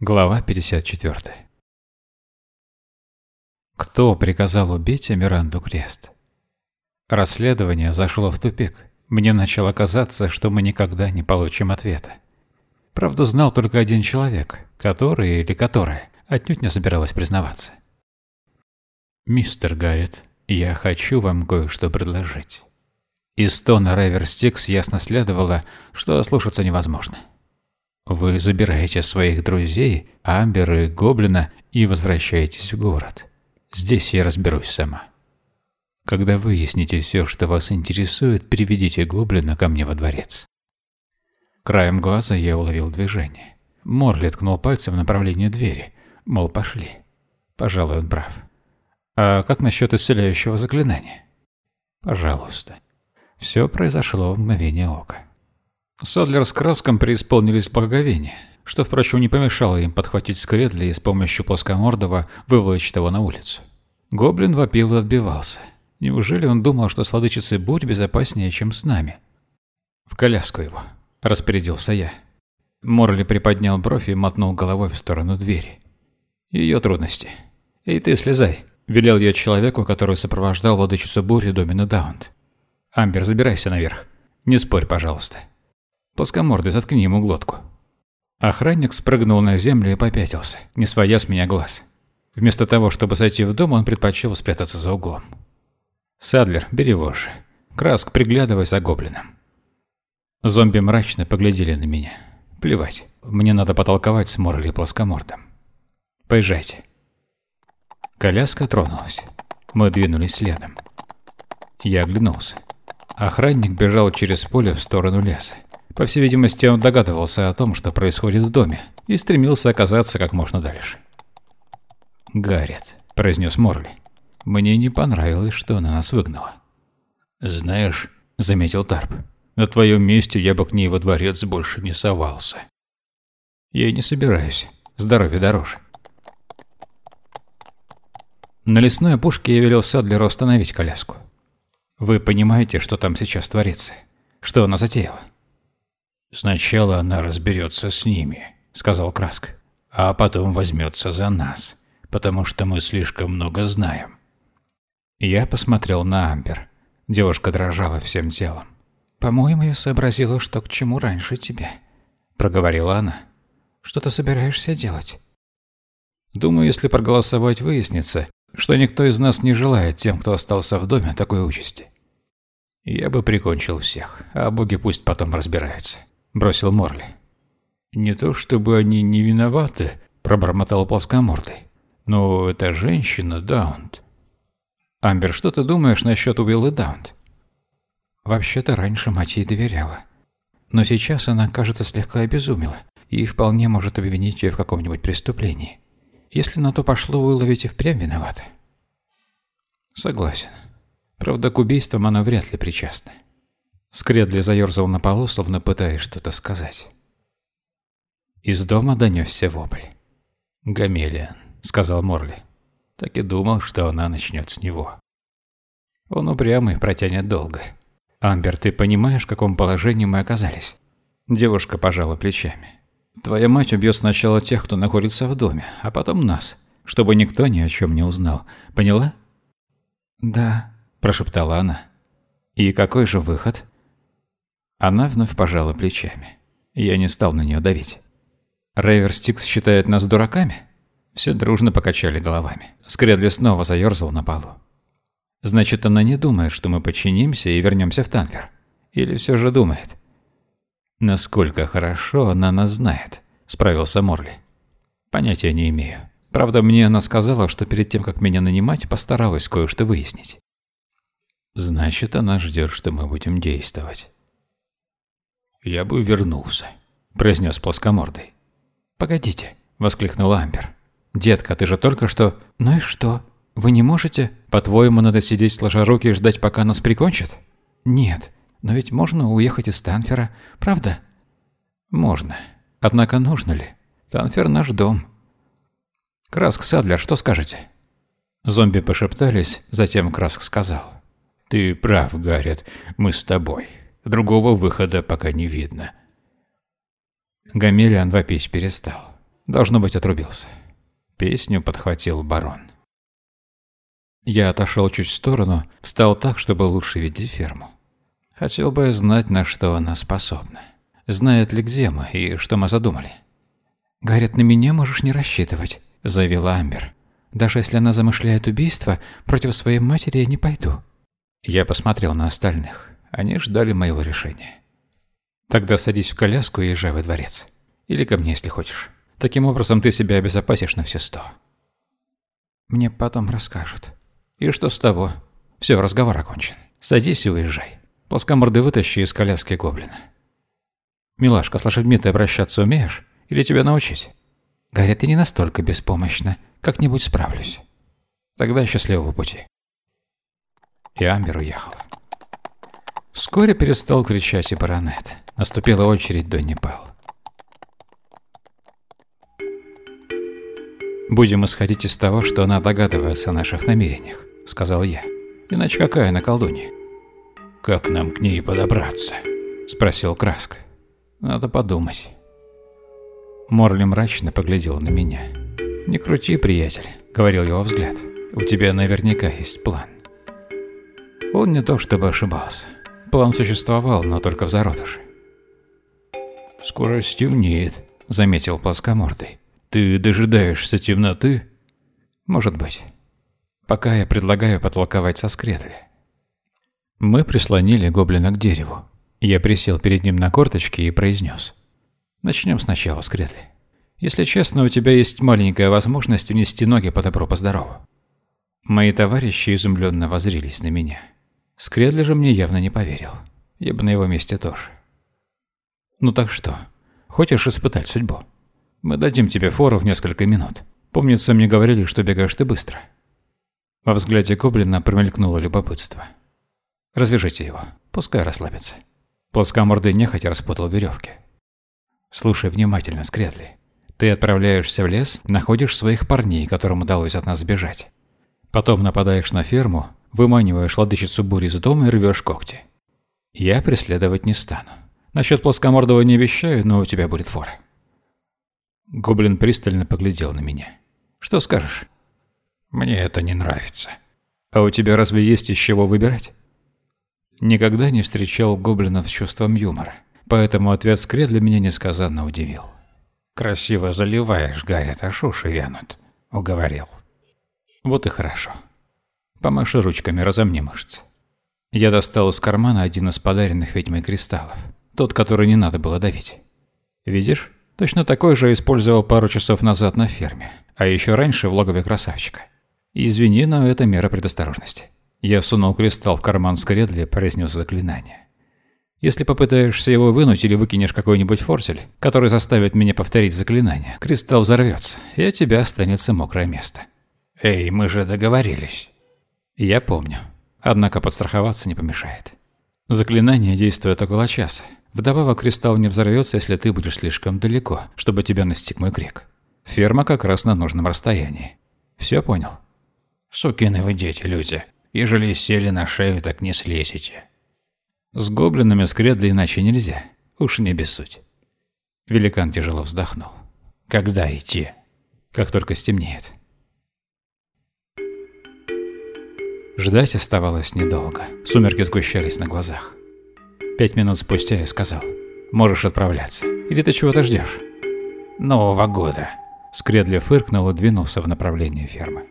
Глава 54. Кто приказал убить Эмиранду Крест? Расследование зашло в тупик. Мне начало казаться, что мы никогда не получим ответа. Правду знал только один человек, который или которая отнюдь не собиралась признаваться. «Мистер Гаррет, я хочу вам кое-что предложить». Из тона Реверстикс ясно следовало, что ослушаться невозможно. Вы забираете своих друзей, Амбер и Гоблина, и возвращаетесь в город. Здесь я разберусь сама. Когда выясните все, что вас интересует, приведите Гоблина ко мне во дворец. Краем глаза я уловил движение. Морли ткнул пальцем в направлении двери, мол, пошли. Пожалуй, он прав. А как насчет исцеляющего заклинания? Пожалуйста. Все произошло в мгновение ока. Садлер с Краском преисполнились благоговения, что, впрочем, не помешало им подхватить Скредли и с помощью плоскомордого выволочь его на улицу. Гоблин вопил и отбивался. Неужели он думал, что с владычицей бурь безопаснее, чем с нами? «В коляску его», – распорядился я. Морли приподнял бровь и мотнул головой в сторону двери. Ее трудности. «Эй, ты, слезай», – велел я человеку, который сопровождал владычицу бури Домина Даунт. «Амбер, забирайся наверх. Не спорь, пожалуйста». Плоскомордый, заткни ему глотку. Охранник спрыгнул на землю и попятился, не сводя с меня глаз. Вместо того, чтобы зайти в дом, он предпочел спрятаться за углом. «Садлер, бери вожжи. Краск, приглядывай за гоблином». Зомби мрачно поглядели на меня. Плевать, мне надо потолковать с Морли и плоскомордом. Поезжайте. Коляска тронулась. Мы двинулись следом. Я оглянулся. Охранник бежал через поле в сторону леса. По всей видимости, он догадывался о том, что происходит в доме, и стремился оказаться как можно дальше. «Гаррет», — произнес Морли. «Мне не понравилось, что она нас выгнала». «Знаешь», — заметил Тарп, — «на твоем месте я бы к ней во дворец больше не совался». «Я не собираюсь. Здоровье дороже». На лесной опушке я велел Садлеру остановить коляску. «Вы понимаете, что там сейчас творится? Что она затеяла?» «Сначала она разберется с ними», — сказал Краск, «а потом возьмется за нас, потому что мы слишком много знаем». Я посмотрел на Амбер. Девушка дрожала всем телом. «По-моему, я сообразила, что к чему раньше тебя», — проговорила она. «Что ты собираешься делать?» «Думаю, если проголосовать, выяснится, что никто из нас не желает тем, кто остался в доме, такой участи. Я бы прикончил всех, а боги пусть потом разбираются бросил Морли. «Не то чтобы они не виноваты», – пробормотал плоскомордый. «Но это женщина, Даунт». «Амбер, что ты думаешь насчет Уиллы Даунт?» «Вообще-то раньше мать ей доверяла. Но сейчас она, кажется, слегка обезумела и вполне может обвинить ее в каком-нибудь преступлении. Если на то пошло, Уилла ведь и впрямь виновата». «Согласен. Правда, к убийствам она вряд ли причастна. Скредли заерзал на полу, словно пытаясь что-то сказать. Из дома донесся вопль. «Гамелиан», — сказал Морли. Так и думал, что она начнет с него. Он упрямый, протянет долго. «Амбер, ты понимаешь, в каком положении мы оказались?» Девушка пожала плечами. «Твоя мать убьет сначала тех, кто находится в доме, а потом нас, чтобы никто ни о чем не узнал. Поняла?» «Да», – прошептала она. «И какой же выход?» Она вновь пожала плечами. Я не стал на нее давить. Рейвер Стикс считает нас дураками? Все дружно покачали головами. Скредли снова заерзал на полу. Значит, она не думает, что мы подчинимся и вернемся в Танвер. Или все же думает? Насколько хорошо она нас знает, справился Морли. Понятия не имею. Правда, мне она сказала, что перед тем, как меня нанимать, постаралась кое-что выяснить. Значит, она ждет, что мы будем действовать. «Я бы вернулся», – произнес плоскомордый. «Погодите», – воскликнула Амбер. «Детка, ты же только что...» «Ну и что? Вы не можете? По-твоему, надо сидеть сложа руки и ждать, пока нас прикончат?» «Нет, но ведь можно уехать из Танфера, правда?» «Можно. Однако нужно ли? Танфер наш дом». «Краск, Садлер, что скажете?» Зомби пошептались, затем Краск сказал. «Ты прав, Гаррет, мы с тобой». Другого выхода пока не видно. Гамелиан вопить перестал. Должно быть, отрубился. Песню подхватил барон. Я отошел чуть в сторону, встал так, чтобы лучше видеть ферму. Хотел бы знать, на что она способна. Знает ли, где мы и что мы задумали. «Говорят, на меня можешь не рассчитывать», – заявила Амбер. «Даже если она замышляет убийство, против своей матери я не пойду». Я посмотрел на остальных. Они ждали моего решения. «Тогда садись в коляску и езжай во дворец. Или ко мне, если хочешь. Таким образом ты себя обезопасишь на все сто». «Мне потом расскажут». «И что с того? Все, разговор окончен. Садись и уезжай. Плоскоморды вытащи из коляски гоблина». «Милашка, с лошадьми ты обращаться умеешь? Или тебя научить?» «Говорят, ты не настолько беспомощна. Как-нибудь справлюсь». «Тогда счастливого пути». И Амбер уехала. Вскоре перестал кричать и баронет. Наступила очередь Донни Белл. «Будем исходить из того, что она догадывается о наших намерениях», — сказал я. «Иначе какая она колдунья?» «Как нам к ней подобраться?» — спросил Краска. «Надо подумать». Морли мрачно поглядел на меня. «Не крути, приятель», — говорил его взгляд. «У тебя наверняка есть план». Он не то чтобы ошибался. План существовал, но только в зародыше. «Скоро стемнеет», — заметил плоскомордый. «Ты дожидаешься темноты?» «Может быть. Пока я предлагаю потолковать со скредли». Мы прислонили гоблина к дереву. Я присел перед ним на корточки и произнес. «Начнем сначала, скредли. Если честно, у тебя есть маленькая возможность унести ноги по добру, по здорову». Мои товарищи изумленно воззрились на меня. Скредли же мне явно не поверил. Я бы на его месте тоже. Ну так что, хочешь испытать судьбу? Мы дадим тебе фору в несколько минут. Помнится, мне говорили, что бегаешь ты быстро. Во взгляде Гоблина промелькнуло любопытство. Развяжите его, пускай расслабится. Плоскомордый нехотя распутал веревки. Слушай внимательно, Скредли. Ты отправляешься в лес, находишь своих парней, которым удалось от нас сбежать. Потом нападаешь на ферму, выманиваешь владычицу бури из дома и рвешь когти. Я преследовать не стану. Насчет плоскомордого не обещаю, но у тебя будет фора. Гоблин пристально поглядел на меня. Что скажешь? Мне это не нравится. А у тебя разве есть из чего выбирать? Никогда не встречал гоблинов с чувством юмора, поэтому ответ Скре для меня несказанно удивил. «Красиво заливаешь, Гарри, а шуши вянут», — уговорил. Вот и хорошо. Помаши ручками, разомни мышцы. Я достал из кармана один из подаренных ведьмой кристаллов. Тот, который не надо было давить. Видишь? Точно такой же использовал пару часов назад на ферме, а еще раньше в логове красавчика. Извини, но это мера предосторожности. Я сунул кристалл в карман скредли и произнес заклинание. Если попытаешься его вынуть или выкинешь какой-нибудь форсель, который заставит меня повторить заклинание, кристалл взорвется, и от тебя останется мокрое место. Эй, мы же договорились. Я помню. Однако подстраховаться не помешает. Заклинание действует около часа. Вдобавок кристалл не взорвется, если ты будешь слишком далеко, чтобы тебя настиг мой крик. Ферма как раз на нужном расстоянии. Все понял? Сукины вы дети, люди. Ежели сели на шею, так не слезете. С гоблинами скредли иначе нельзя. Уж не бессудь. Великан тяжело вздохнул. Когда идти? Как только стемнеет. Ждать оставалось недолго. Сумерки сгущались на глазах. Пять минут спустя я сказал. «Можешь отправляться. Или ты чего-то ждешь?» «Нового года». Скредли фыркнул и двинулся в направлении фермы.